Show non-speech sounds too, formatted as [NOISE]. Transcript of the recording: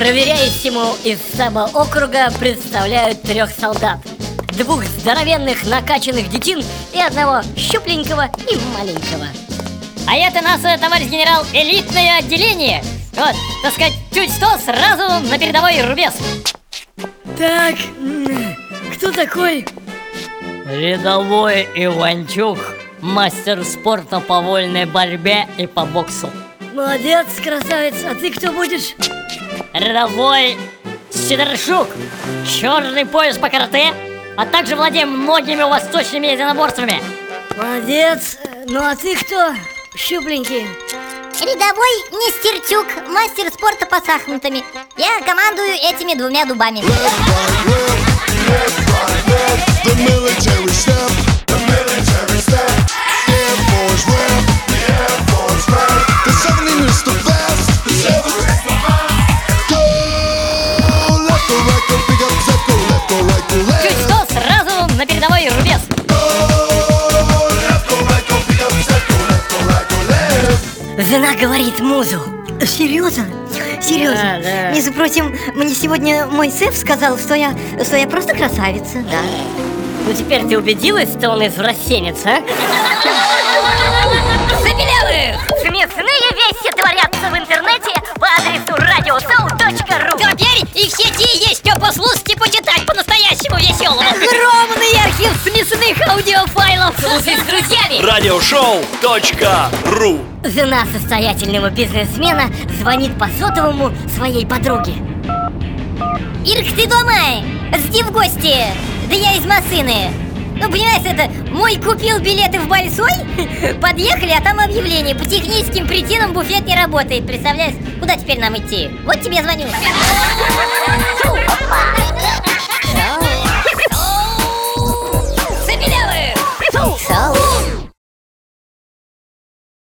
Третьему из штаба округа представляют трех солдат. Двух здоровенных накачанных детин и одного щупленького и маленького. А это наше, товарищ генерал, элитное отделение. Вот, так сказать, чуть что, сразу на передовой рубеж. Так, кто такой? Рядовой Иванчук, мастер спорта по вольной борьбе и по боксу Молодец, красавец, а ты кто будешь? Рядовой Сидорчук, черный пояс по карате, а также владеем многими восточными единоборствами. Молодец, ну а ты кто? Щупленький. Рядовой Нестерчук, мастер спорта по шахматами. Я командую этими двумя дубами Жена говорит музу Серьезно? Серьезно? Да, да. Между прочим, мне сегодня мой шеф сказал, что я, что я просто красавица, да. Ну теперь ты убедилась, что он извращенец, а? Забелевых! Смешные вещи творятся в интернете по адресу radioshow.ru Теперь и в сети есть что послушать и почитать по-настоящему веселому Слушай с друзьями. Радиошоу.ру Жена состоятельного бизнесмена звонит по сотовому своей подруге. Ирк, ты дома? Жди в гости. Да я из машины ну, понимаешь, это мой купил билеты в Большой? [LAUGHS] Подъехали, а там объявление По техническим причинам буфет не работает. Представляешь, куда теперь нам идти? Вот тебе звоню so